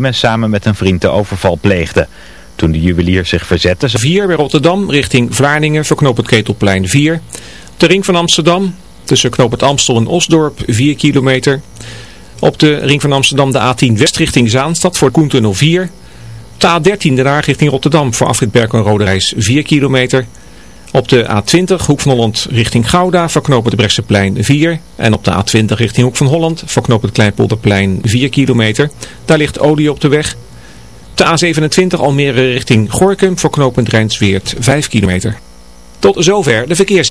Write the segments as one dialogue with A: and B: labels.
A: samen met een vriend de overval pleegde. Toen de juwelier zich verzette...
B: 4 bij Rotterdam richting Vlaardingen verknoopt het Ketelplein 4. De ring van Amsterdam tussen knoop het Amstel en Osdorp 4 kilometer. Op de ring van Amsterdam de A10 west richting Zaanstad voor Koentunnel 4. De A13 de Haag richting Rotterdam voor Afrit en Rode Reis 4 kilometer. Op de A20 Hoek van Holland richting Gouda verknoopt het Brechtseplein 4. En op de A20 richting Hoek van Holland verknoopt het Kleinpolderplein 4 kilometer. Daar ligt olie op de weg. De A27 Almere richting Gorkum voor knooppunt Rijnsweert 5 kilometer. Tot zover de verkeers.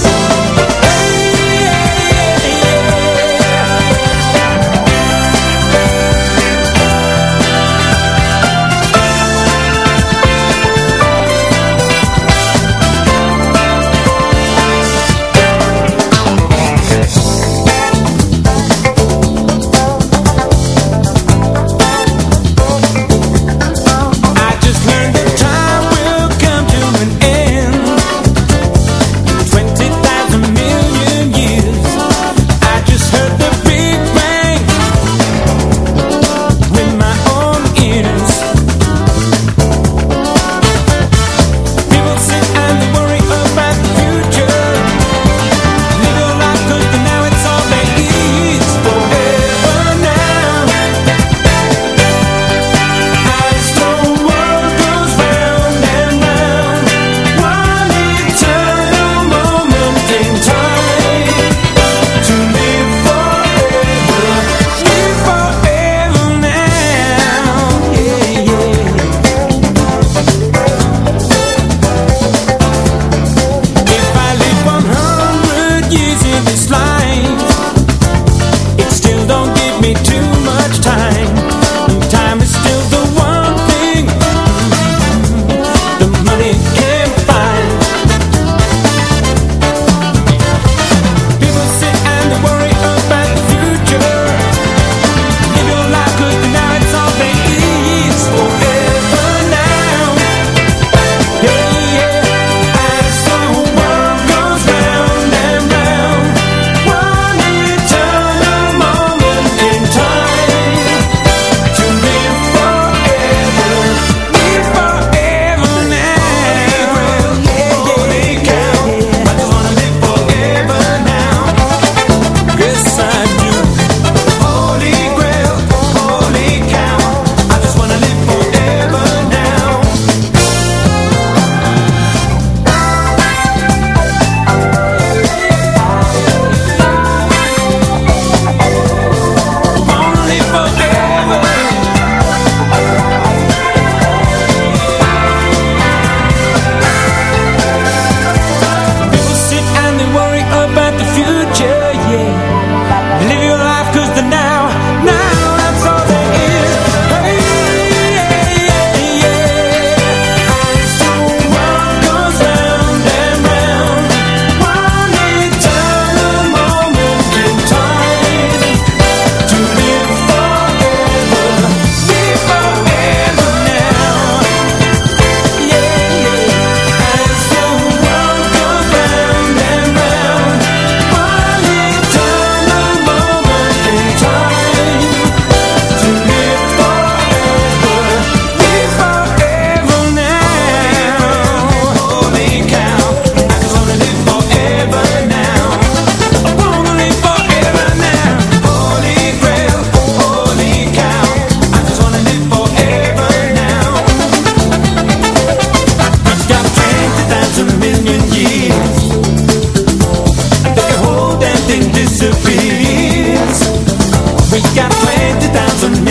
C: got 20,000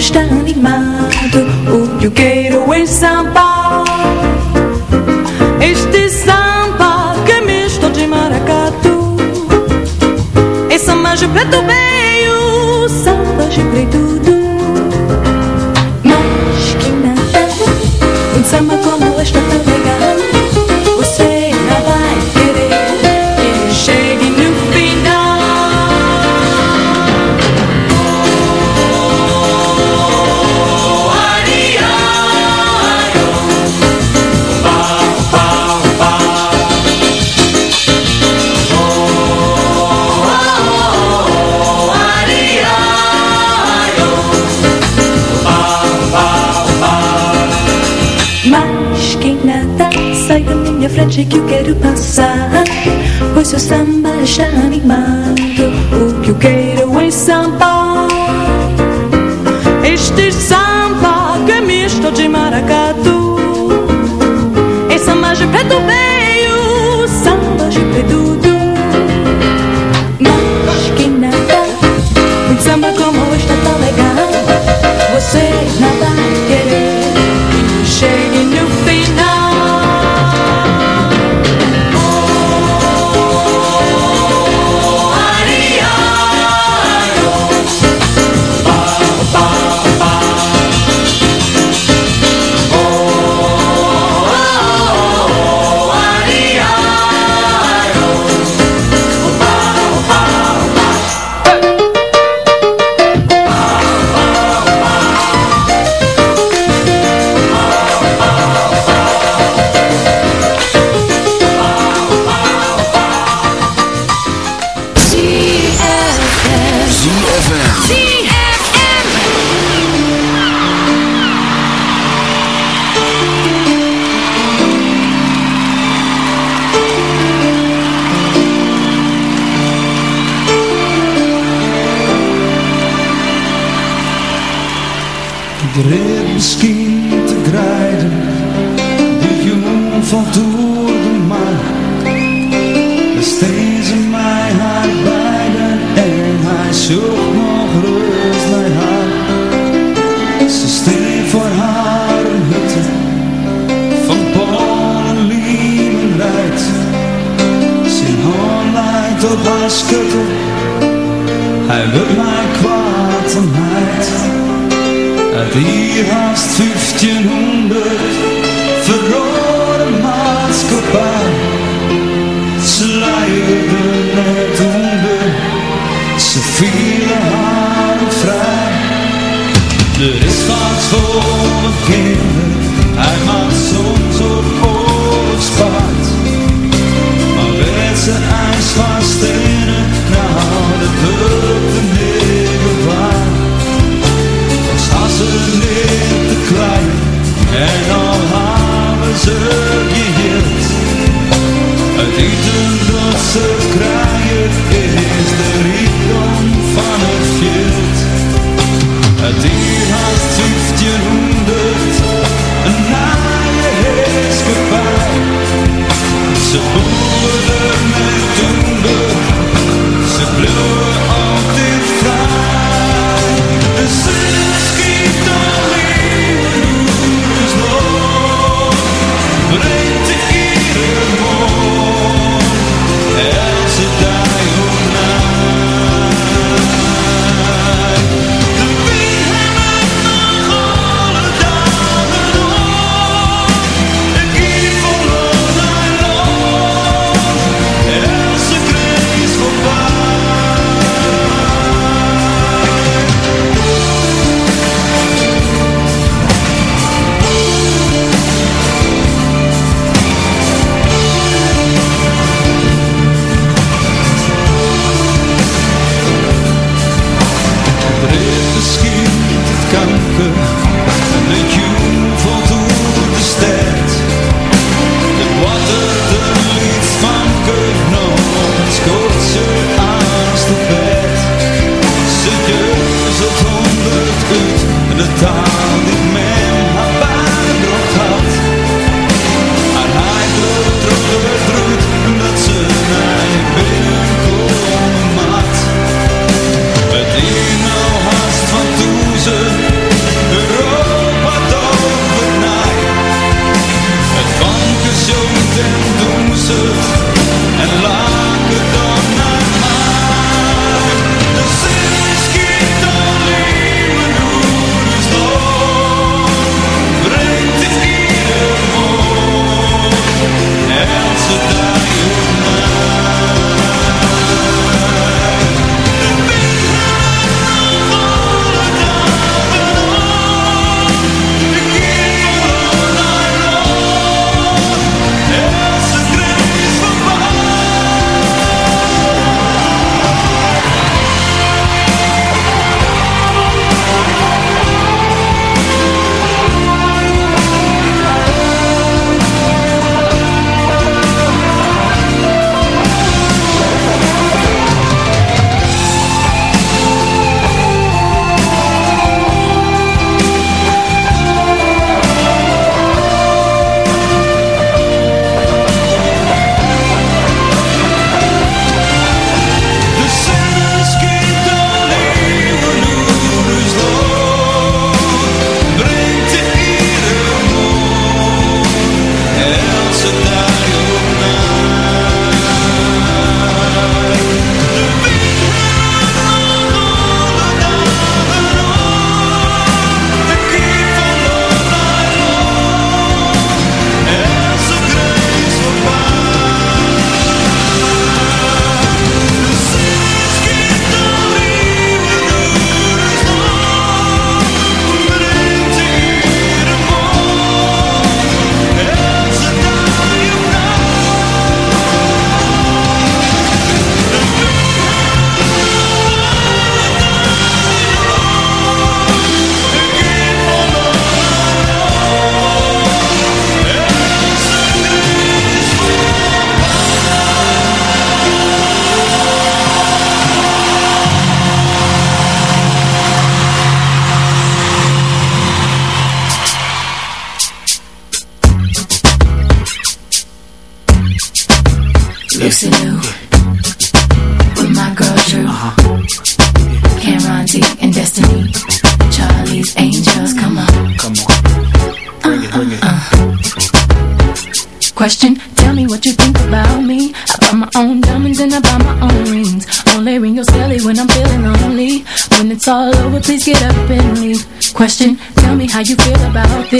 D: está animado. O oh, eu quero away.
E: que eu quero passar. Pois o samba
F: já me.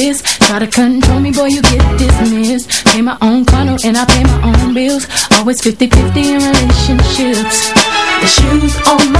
F: this. Try to control me, boy, you get dismissed. Pay my own condo and I pay my own bills. Always 50-50 in relationships. The shoes on my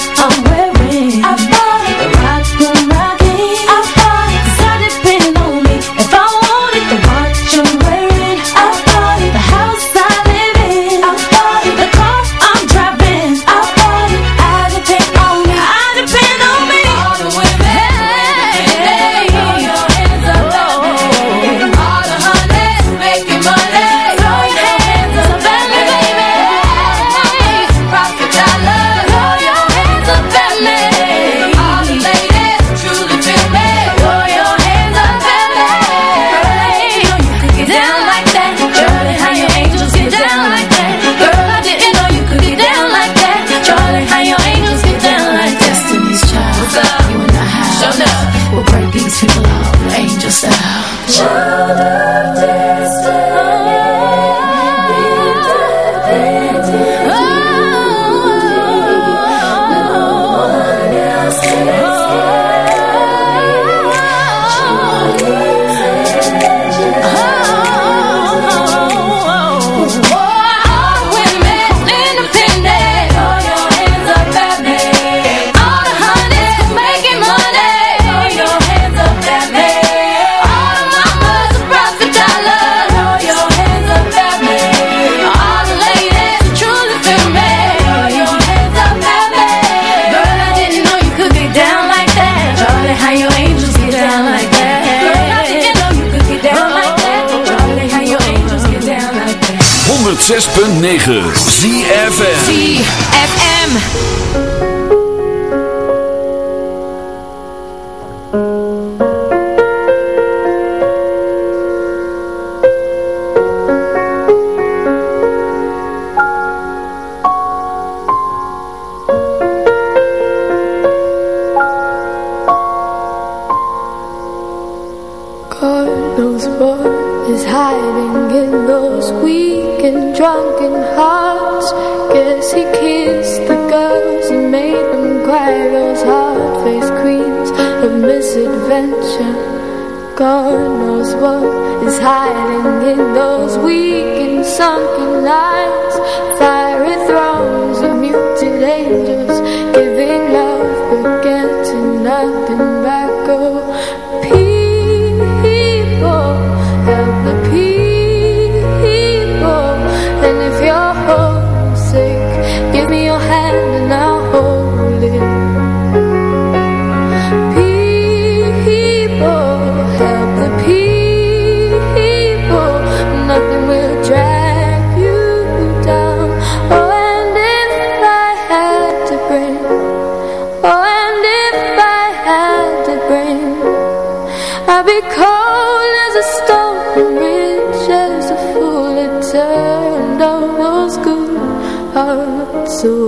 F: I'm wearing. I
G: 106.9
H: ZFN I'll be cold as a stone rich as a fool. Good, so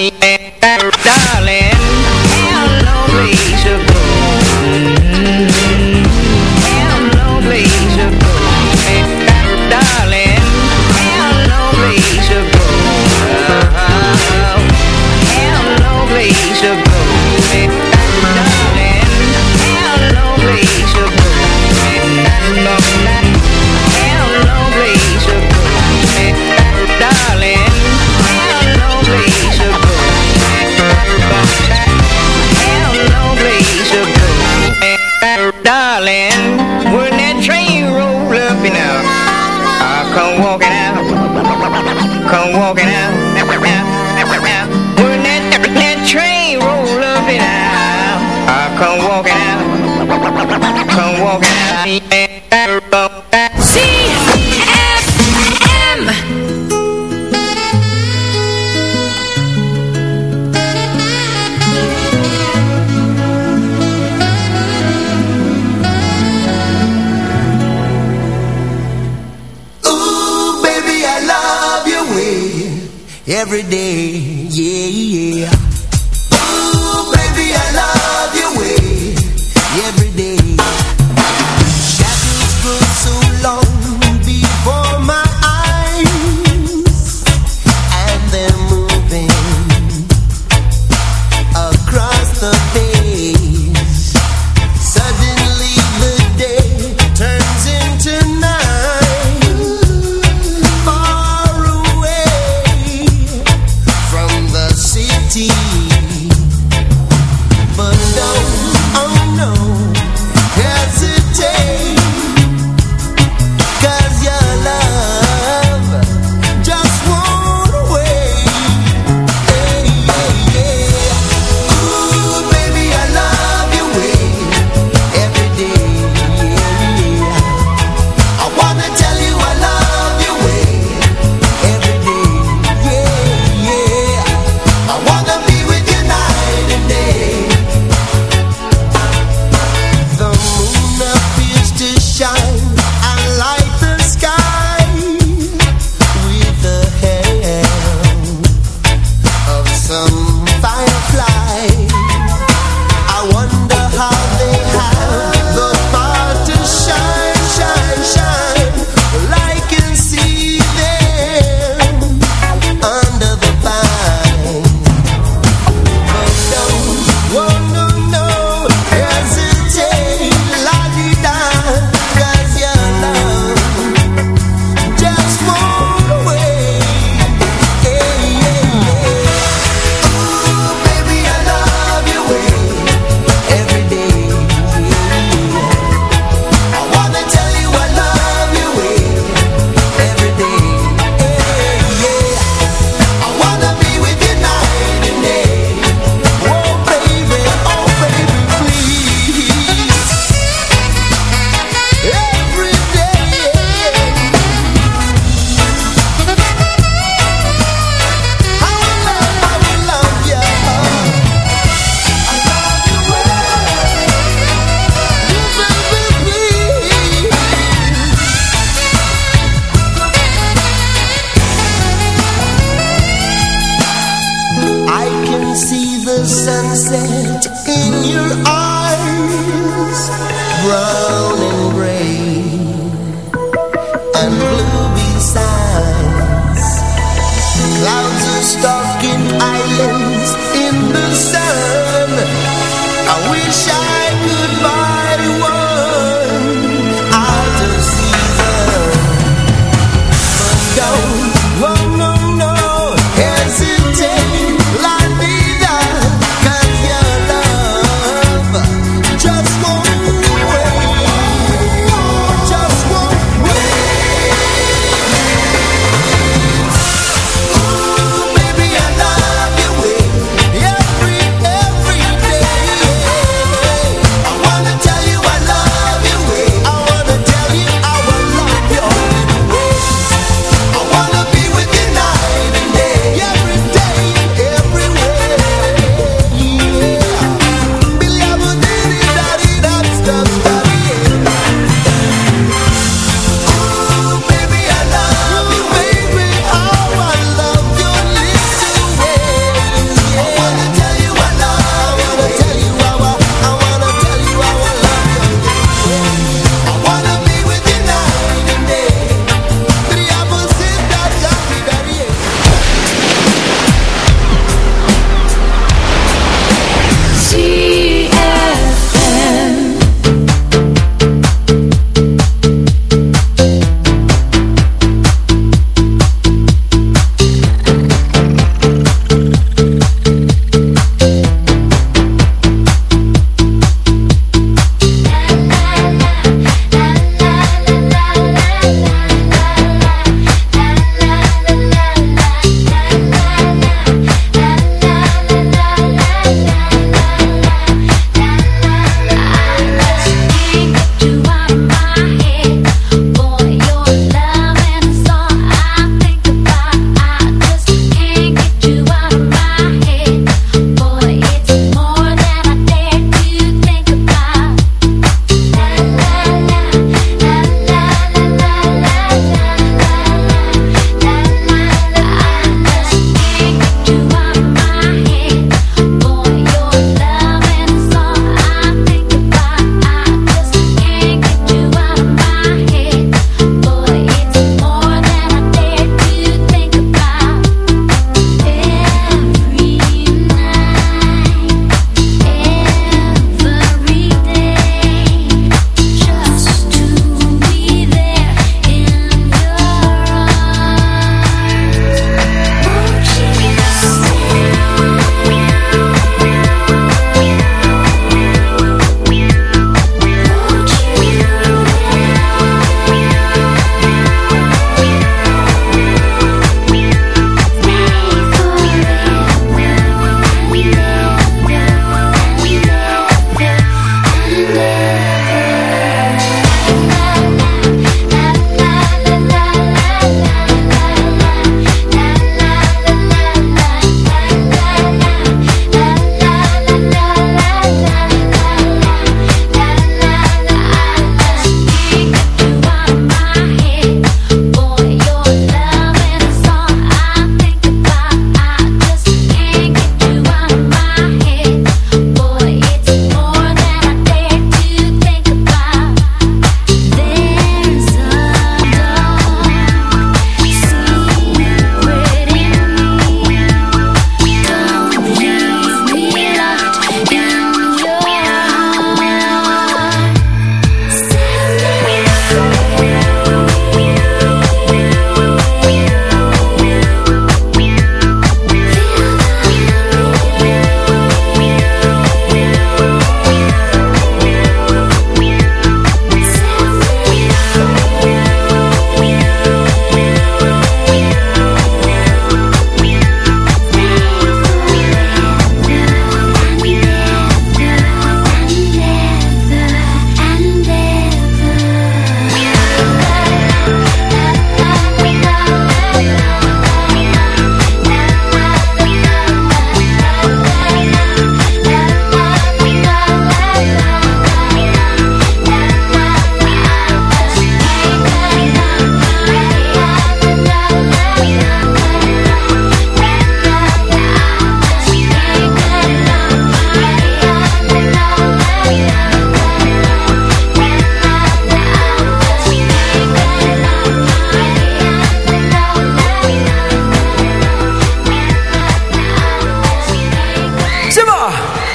I: Darling,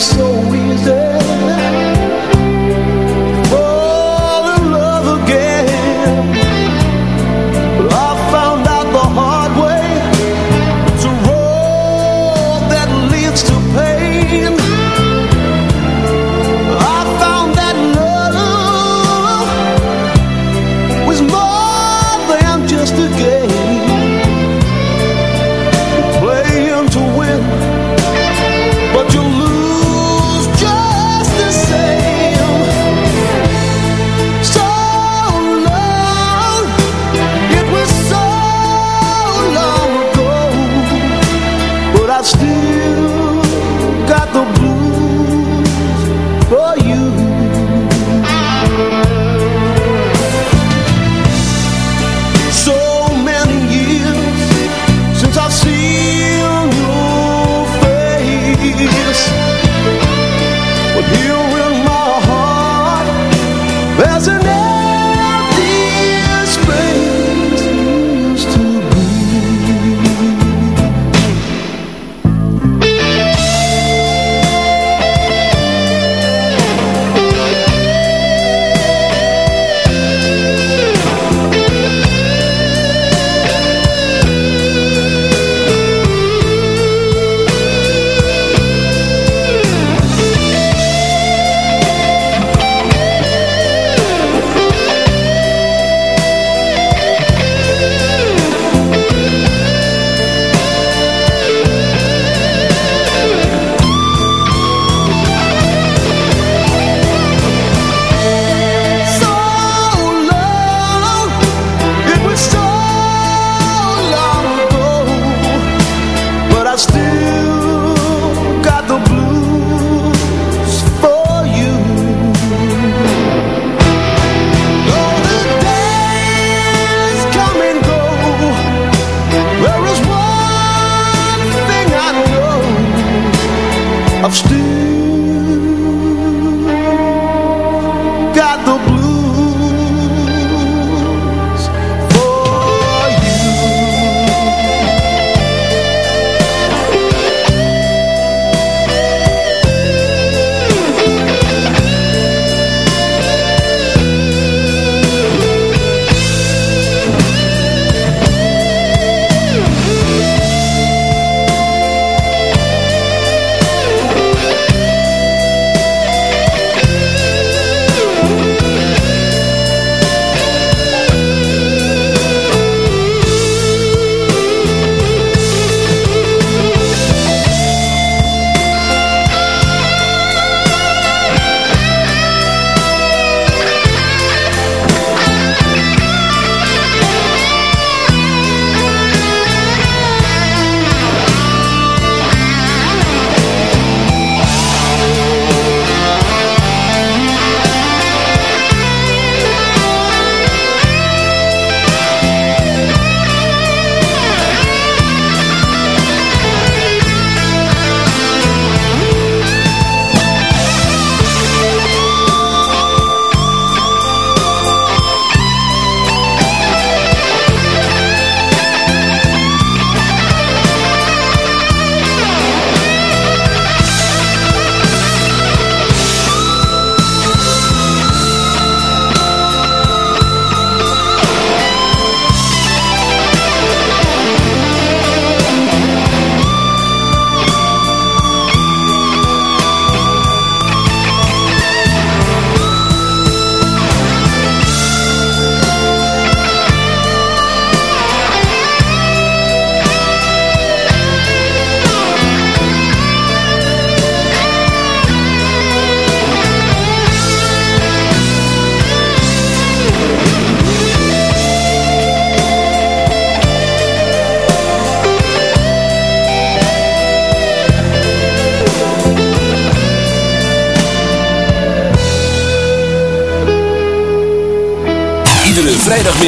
D: so easy.